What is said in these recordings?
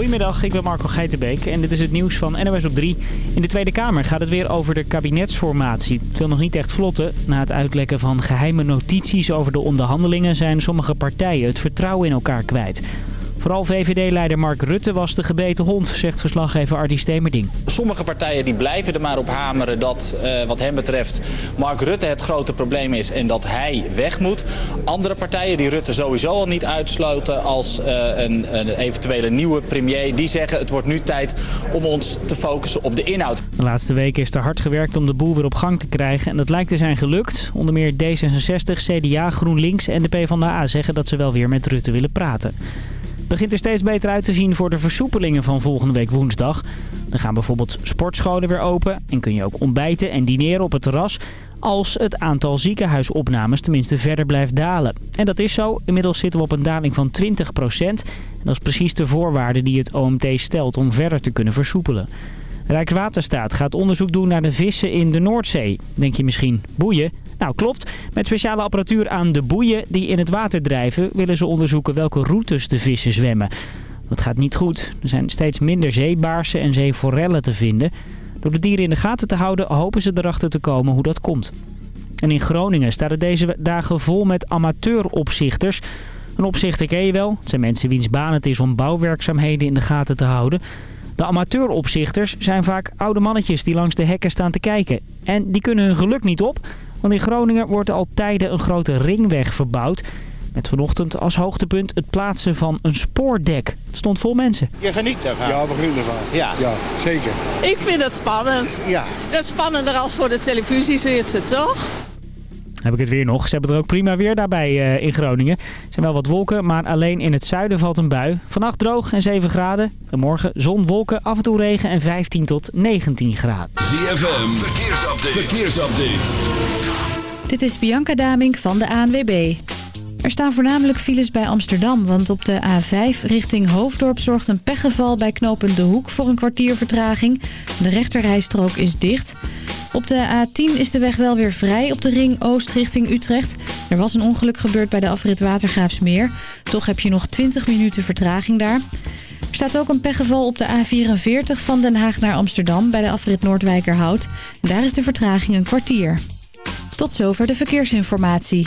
Goedemiddag, ik ben Marco Geitenbeek en dit is het nieuws van NOS op 3. In de Tweede Kamer gaat het weer over de kabinetsformatie. Het wil nog niet echt vlotten. Na het uitlekken van geheime notities over de onderhandelingen zijn sommige partijen het vertrouwen in elkaar kwijt. Vooral VVD-leider Mark Rutte was de gebeten hond, zegt verslaggever Ardi Stemerding. Sommige partijen die blijven er maar op hameren dat uh, wat hem betreft Mark Rutte het grote probleem is en dat hij weg moet. Andere partijen die Rutte sowieso al niet uitsluiten als uh, een, een, eventuele nieuwe premier, die zeggen het wordt nu tijd om ons te focussen op de inhoud. De laatste weken is er hard gewerkt om de boel weer op gang te krijgen en dat lijkt te zijn gelukt. Onder meer D66, CDA, GroenLinks en de PvdA zeggen dat ze wel weer met Rutte willen praten begint er steeds beter uit te zien voor de versoepelingen van volgende week woensdag. Dan gaan bijvoorbeeld sportscholen weer open en kun je ook ontbijten en dineren op het terras als het aantal ziekenhuisopnames tenminste verder blijft dalen. En dat is zo. Inmiddels zitten we op een daling van 20% En dat is precies de voorwaarde die het OMT stelt om verder te kunnen versoepelen. Rijkswaterstaat gaat onderzoek doen naar de vissen in de Noordzee. Denk je misschien, boeien? Nou, klopt. Met speciale apparatuur aan de boeien die in het water drijven... willen ze onderzoeken welke routes de vissen zwemmen. Dat gaat niet goed. Er zijn steeds minder zeebaarsen en zeeforellen te vinden. Door de dieren in de gaten te houden hopen ze erachter te komen hoe dat komt. En in Groningen staat het deze dagen vol met amateuropzichters... Een opzichter ken je wel. Het zijn mensen wiens baan het is om bouwwerkzaamheden in de gaten te houden. De amateuropzichters zijn vaak oude mannetjes die langs de hekken staan te kijken. En die kunnen hun geluk niet op, want in Groningen wordt al tijden een grote ringweg verbouwd. Met vanochtend als hoogtepunt het plaatsen van een spoordek. Het stond vol mensen. Je geniet ervan? Ja, we genieten ervan. Ja. ja, zeker. Ik vind het spannend. Ja. Dat is spannender als voor de televisie zitten, toch? Heb ik het weer nog. Ze hebben er ook prima weer daarbij uh, in Groningen. Er zijn wel wat wolken, maar alleen in het zuiden valt een bui. Vannacht droog en 7 graden. En morgen zon, wolken, af en toe regen en 15 tot 19 graden. ZFM, verkeersupdate. verkeersupdate. Dit is Bianca Damink van de ANWB. Er staan voornamelijk files bij Amsterdam, want op de A5 richting Hoofddorp zorgt een pechgeval bij knooppunt De Hoek voor een kwartier vertraging. De rechterrijstrook is dicht. Op de A10 is de weg wel weer vrij op de ring Oost richting Utrecht. Er was een ongeluk gebeurd bij de afrit Watergraafsmeer. Toch heb je nog 20 minuten vertraging daar. Er staat ook een pechgeval op de A44 van Den Haag naar Amsterdam bij de afrit Noordwijkerhout. Daar is de vertraging een kwartier. Tot zover de verkeersinformatie.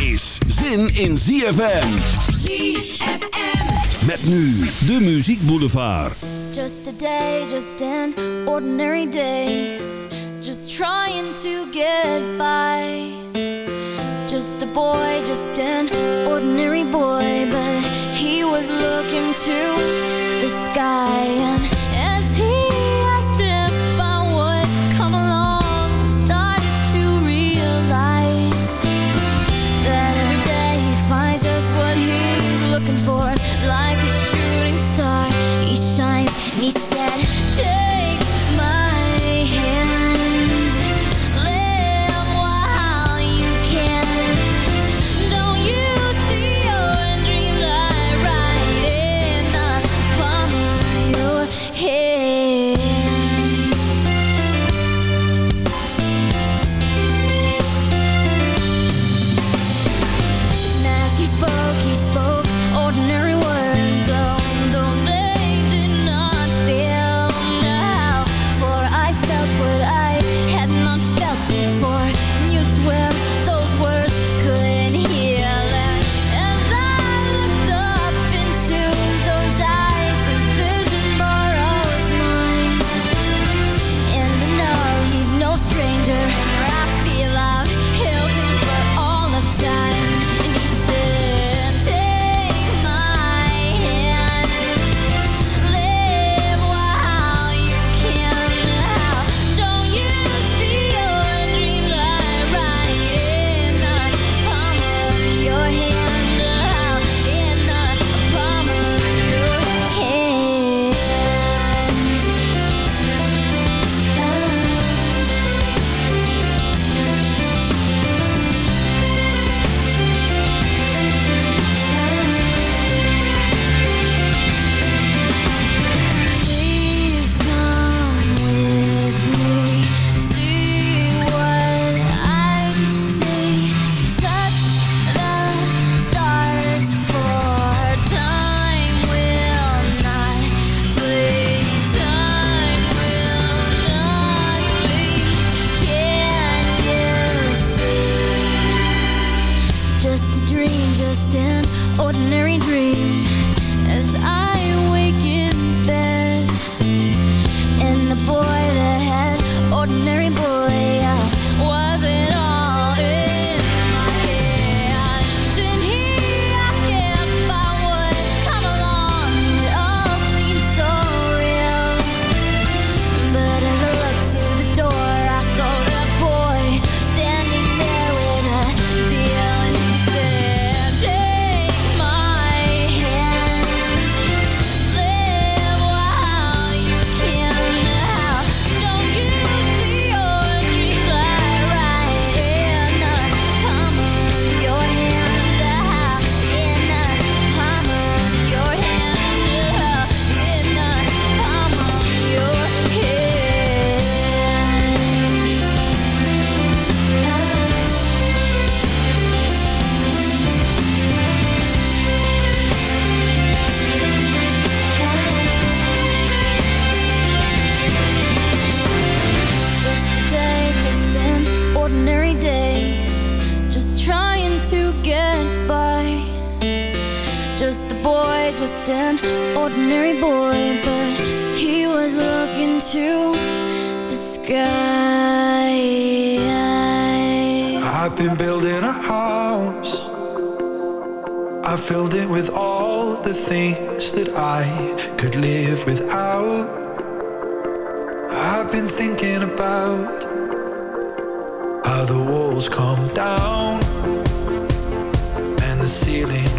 is zin in ZFM. ZFM. Met nu de Muziek Boulevard. Just a day, just an ordinary day. Just trying to get by. Just a boy, just an ordinary boy. But he was looking to the sky. Just an ordinary boy. But he was looking to the sky. I've been building a house. I filled it with all the things that I could live without. I've been thinking about how the walls come down and the ceiling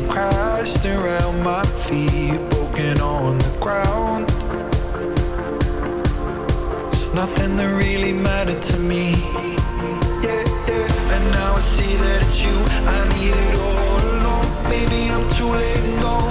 crashed around my feet, broken on the ground. It's nothing that really mattered to me. Yeah, yeah. And now I see that it's you. I need it all along. Maybe I'm too late and gone.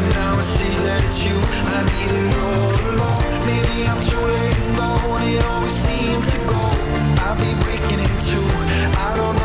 Now I see that it's you. I need it all along. Maybe I'm too late gone. It always seemed to go. I'll be breaking into. I don't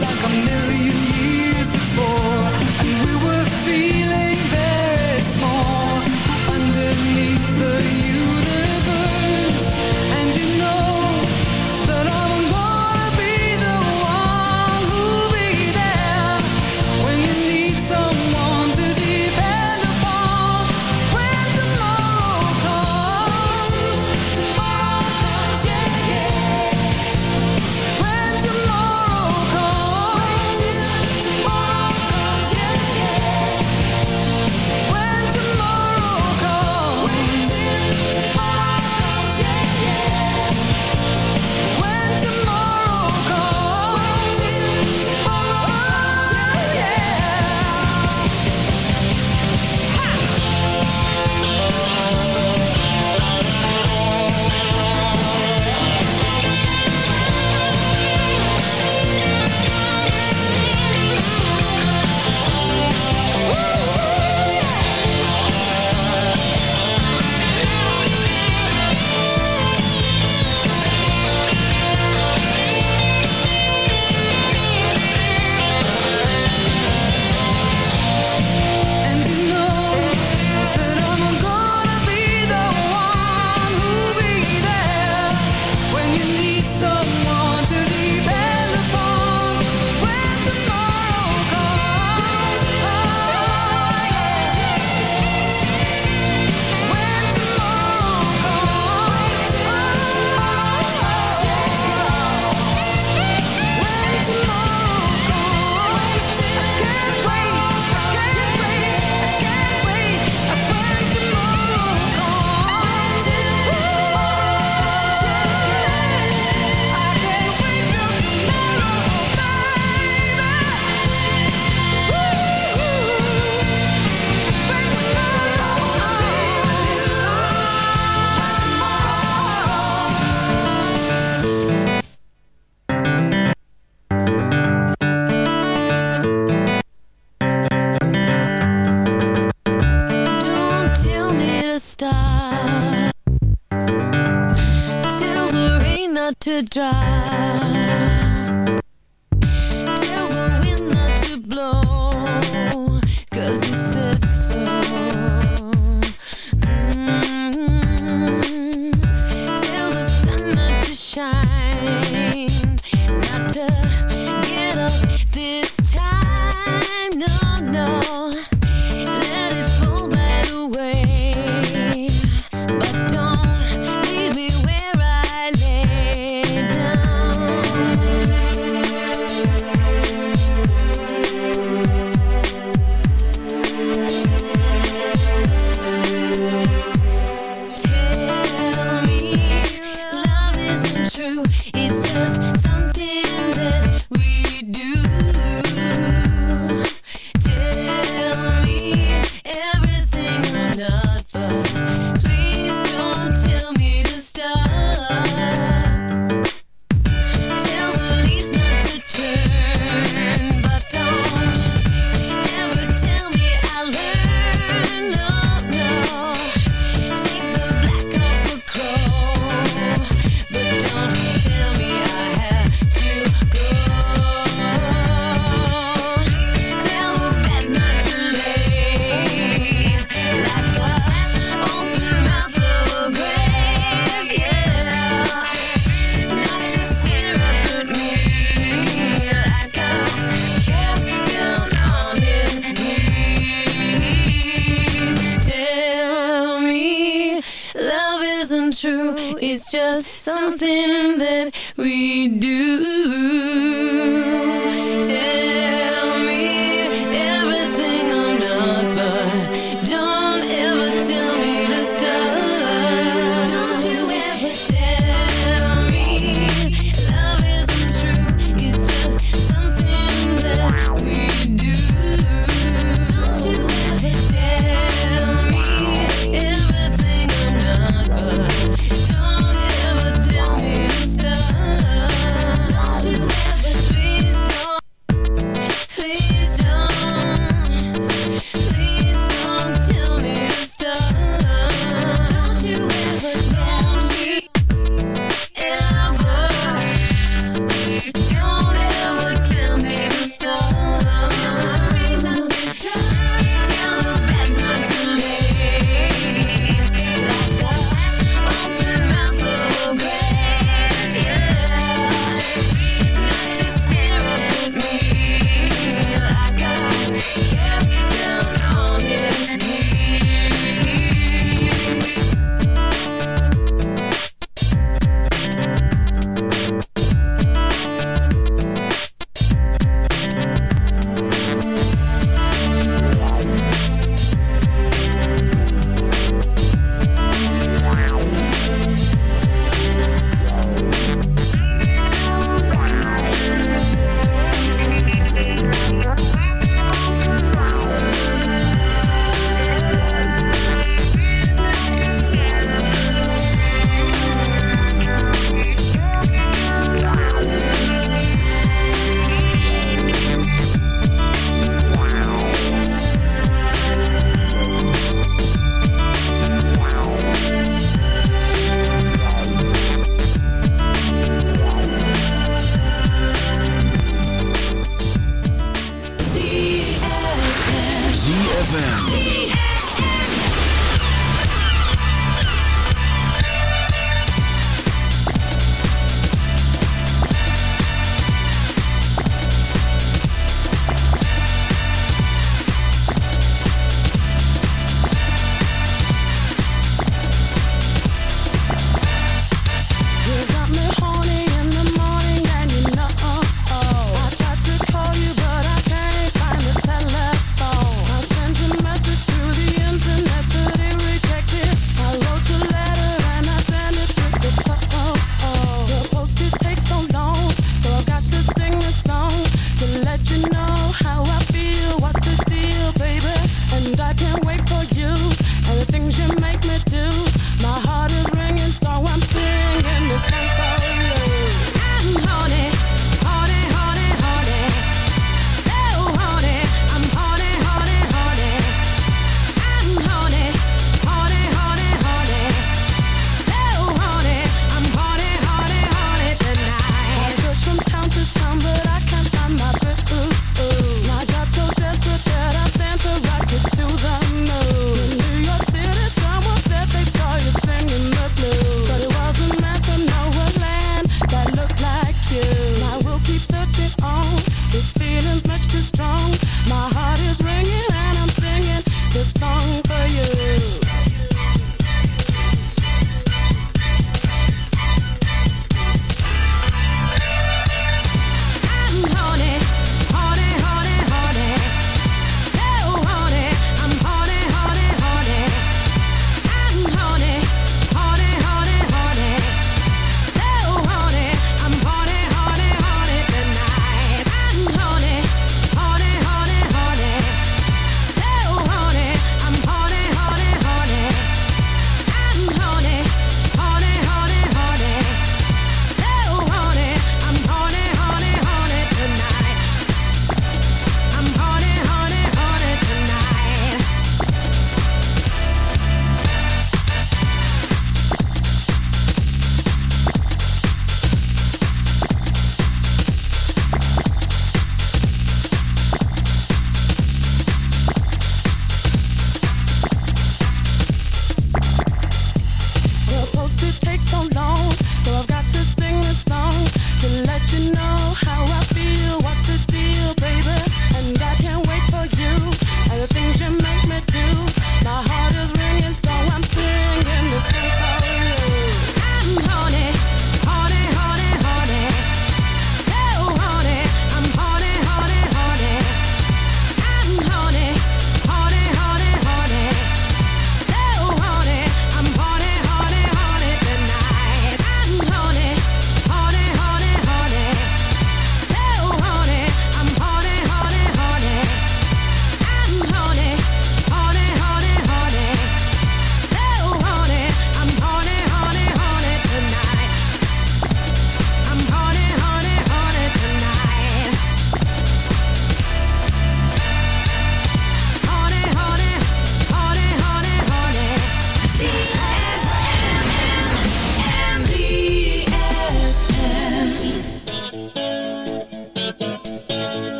like a million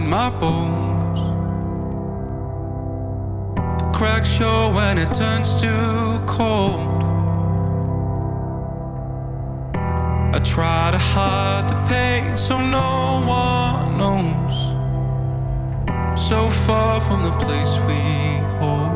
my bones. The cracks show when it turns too cold. I try to hide the pain so no one knows. I'm so far from the place we hold.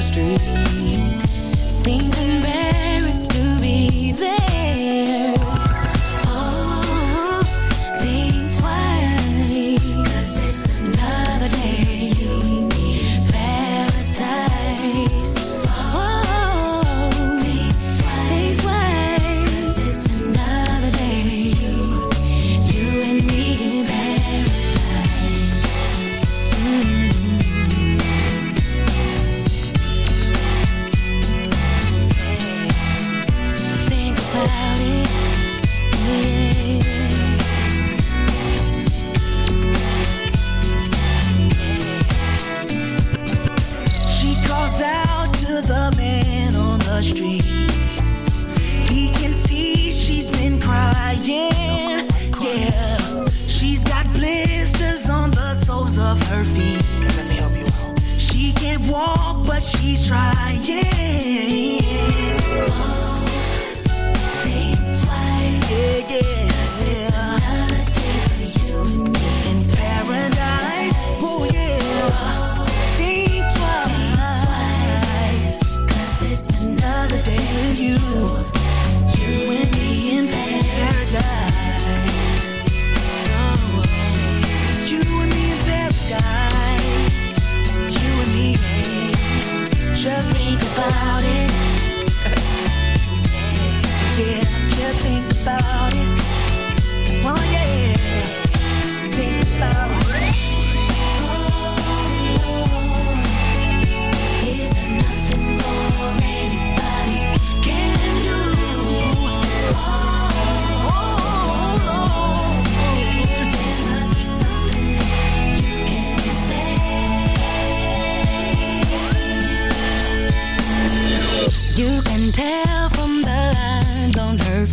Street. Seems embarrassed to be there.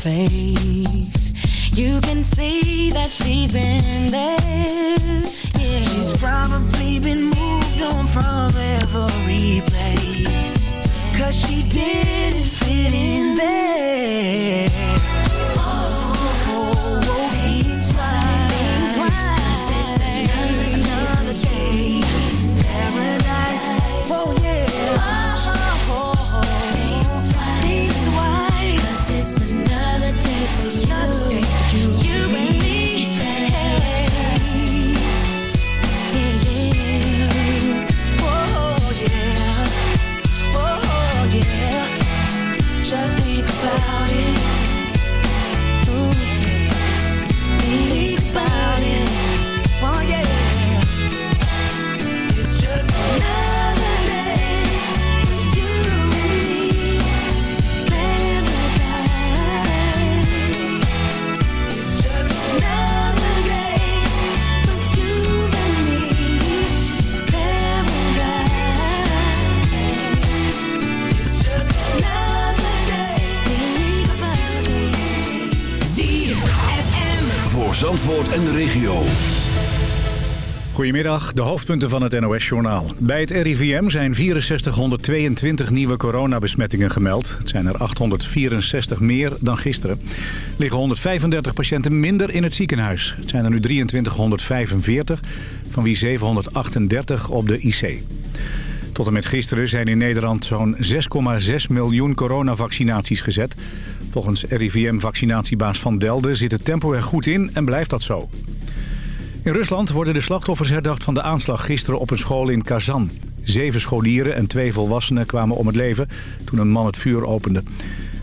Baby. Goedemiddag, de hoofdpunten van het NOS-journaal. Bij het RIVM zijn 6422 nieuwe coronabesmettingen gemeld. Het zijn er 864 meer dan gisteren. Er liggen 135 patiënten minder in het ziekenhuis. Het zijn er nu 2345, van wie 738 op de IC. Tot en met gisteren zijn in Nederland zo'n 6,6 miljoen coronavaccinaties gezet. Volgens RIVM-vaccinatiebaas Van Delden zit het tempo er goed in en blijft dat zo. In Rusland worden de slachtoffers herdacht van de aanslag gisteren op een school in Kazan. Zeven scholieren en twee volwassenen kwamen om het leven toen een man het vuur opende.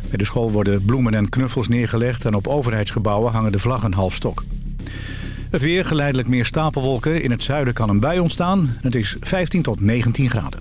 Bij de school worden bloemen en knuffels neergelegd en op overheidsgebouwen hangen de vlaggen half stok. Het weer geleidelijk meer stapelwolken. In het zuiden kan een bui ontstaan. Het is 15 tot 19 graden.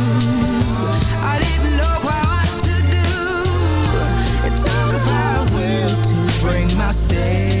Bring my stay.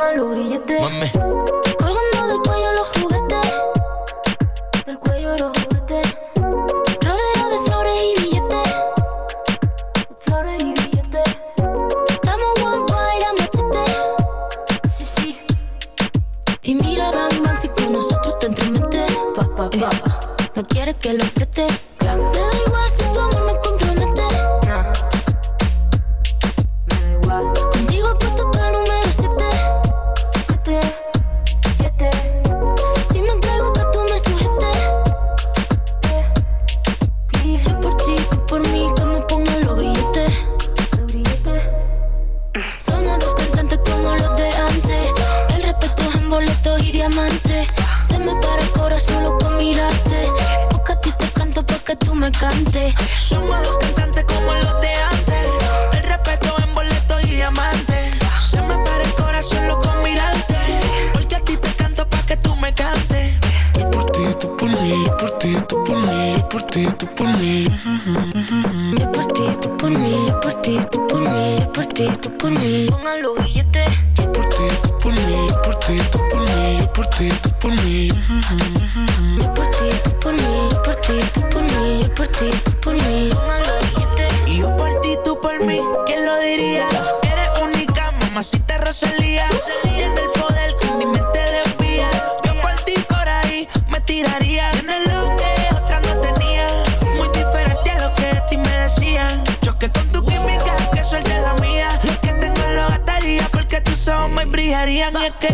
Póngalo grillete. Mami. Yo por ti, tú por mí, yo por ti, tú por mí, yo por ti, tú por mí. Pongan los billetes. Yo por ti, tú por mí, yo por ti, tú por mí, yo por ti, tú por mí. Yo por ti, tú por mí, yo por ti, tú por mí, yo por ti, tú por mí. Pongan los billetes. Y yo por ti, tú por mí, ¿quién lo diría? Eres única, mamacita Rosalía. Tiene el poder que mi mente desvía. Yo por ti, por ahí, me tiraría. Tienes lo ojos me brillarían y es que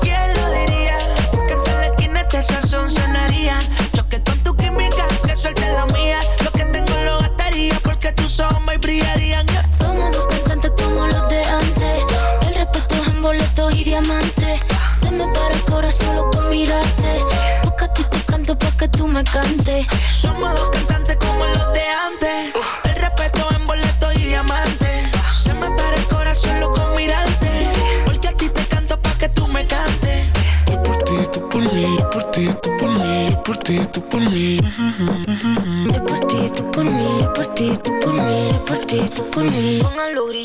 ¿Quién lo diría? Que en la esquina este sazón sonaría. Choque con tu química, que suelte la mía. Lo que tengo lo gastaría porque tus ojos me brillarían. Somos dos cantantes como los de antes. El respeto es en boletos y diamantes. Se me para el corazón solo con mirarte. Busca tu canto pa' que tú me cantes. Somos dos cantantes como los de antes. Ti, tú por mí. Yo por ti, tú por mí, yo por ti, tú por mí, yo por ti, tú por mí.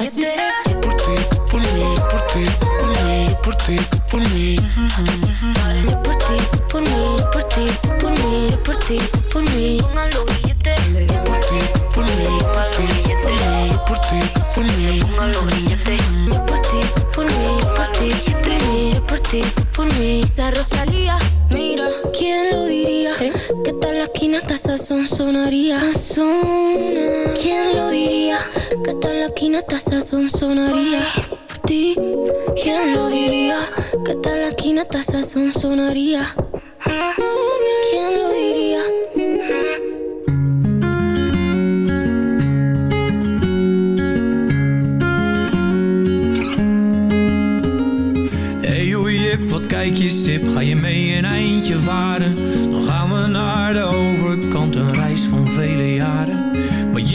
Así sé. Yo por ti, tú por mí, yo por ti, tú por mí, yo por ti, tú por mí. Yo por ti, tú por mí, yo por ti, tú por mí, yo por ti, tú por mí. Yo por ti, tú por mí, yo por ti, tú por mí, yo por ti, tú por mí. Yo por ti, tú por mí, yo por ti, tú por mí, yo por ti, tú por mí. La Rosalía, esquina hasta sazón sonaría. ¿Quién lo diría? Que tal la esquina hasta sazón sonaría. Por ti, ¿quién lo diría? Que tal la esquina hasta sazón sonaría. ¿Quién lo diría? Hey hoe jip, wat kijk je sip, ga je mee een eindje varen?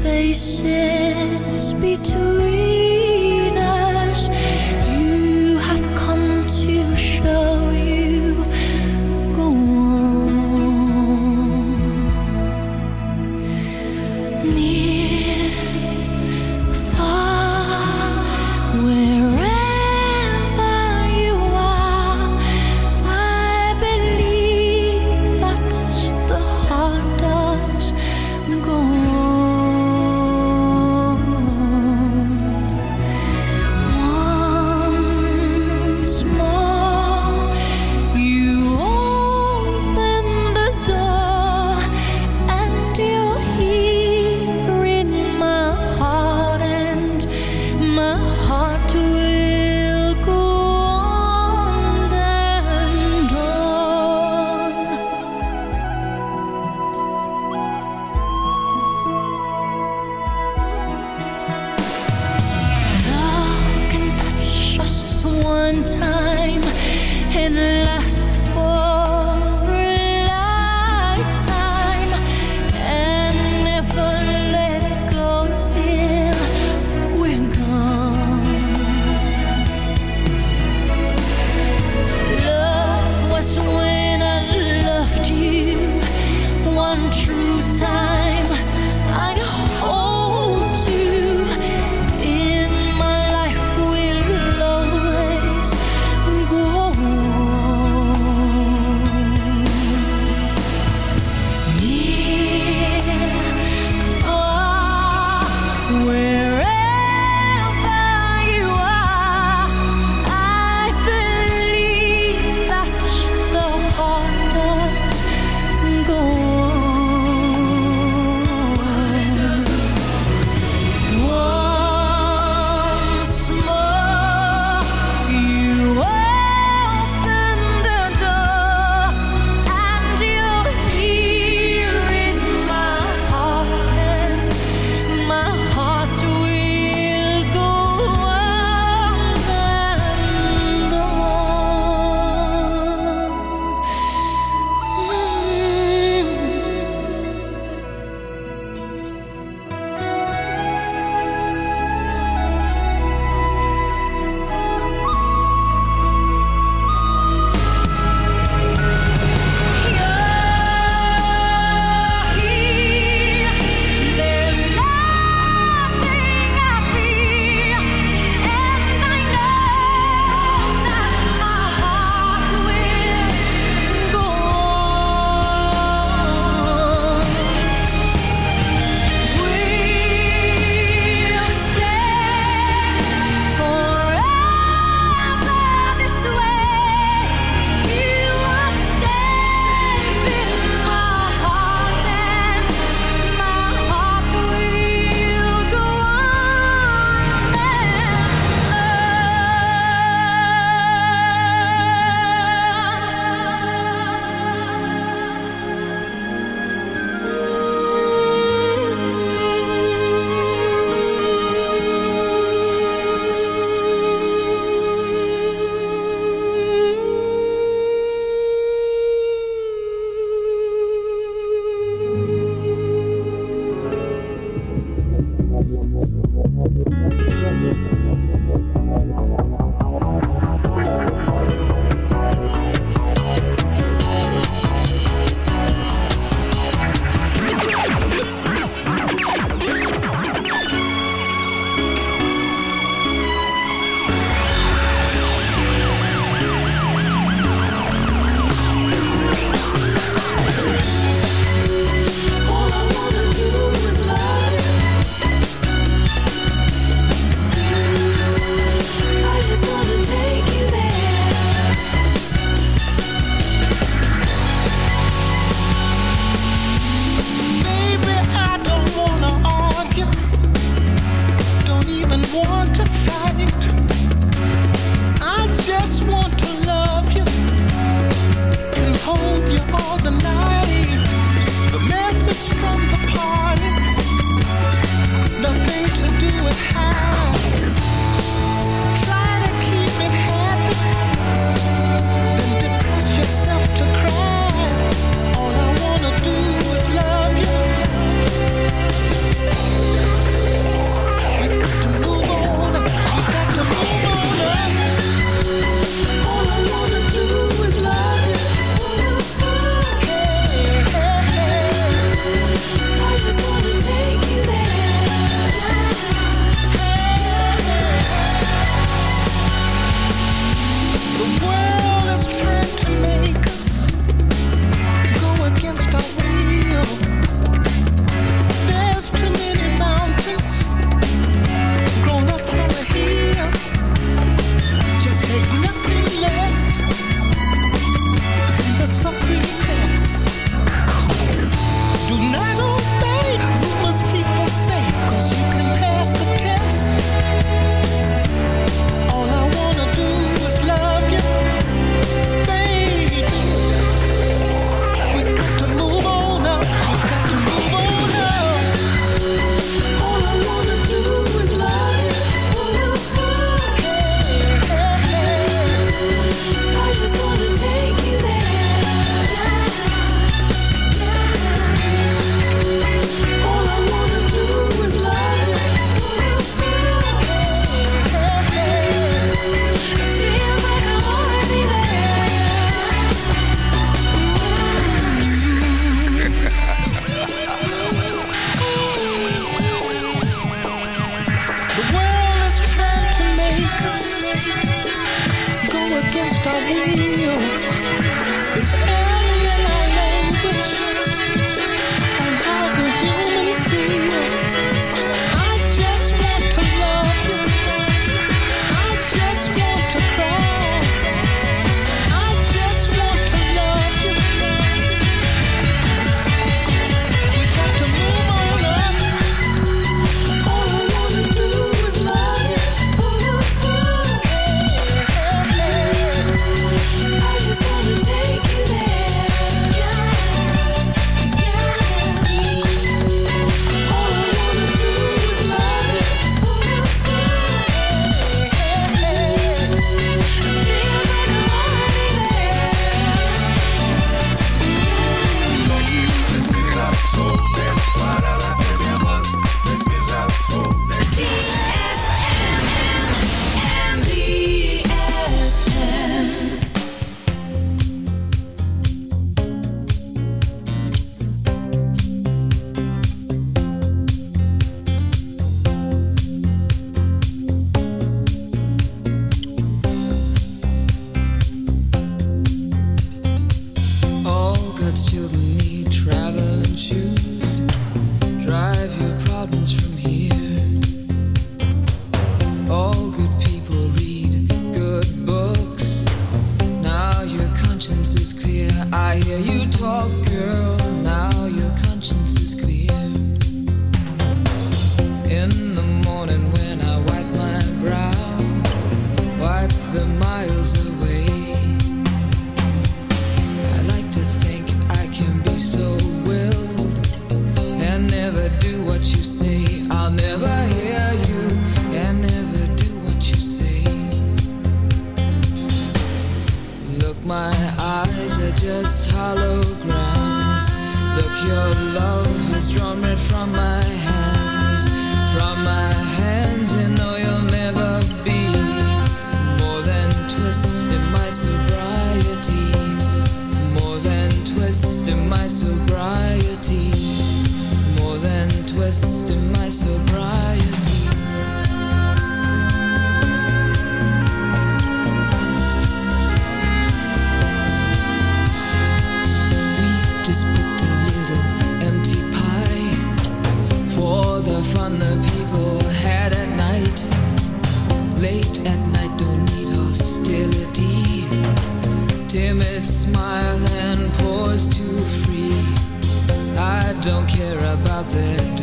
Spaces between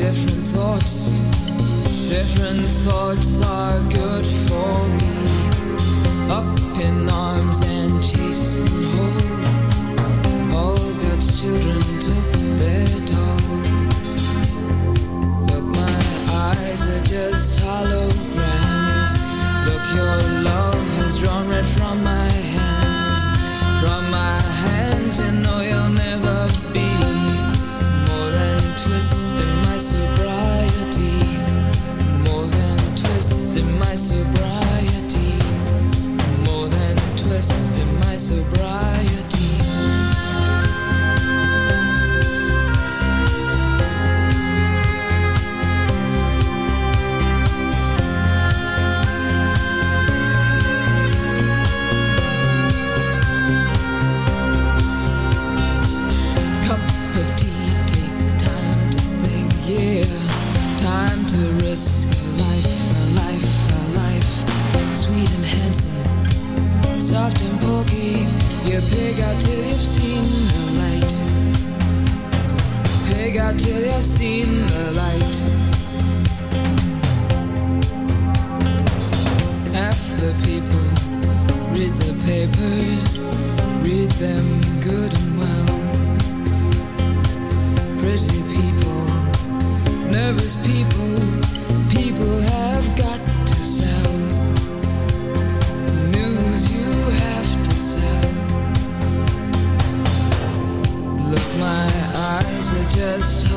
different thoughts. Different thoughts are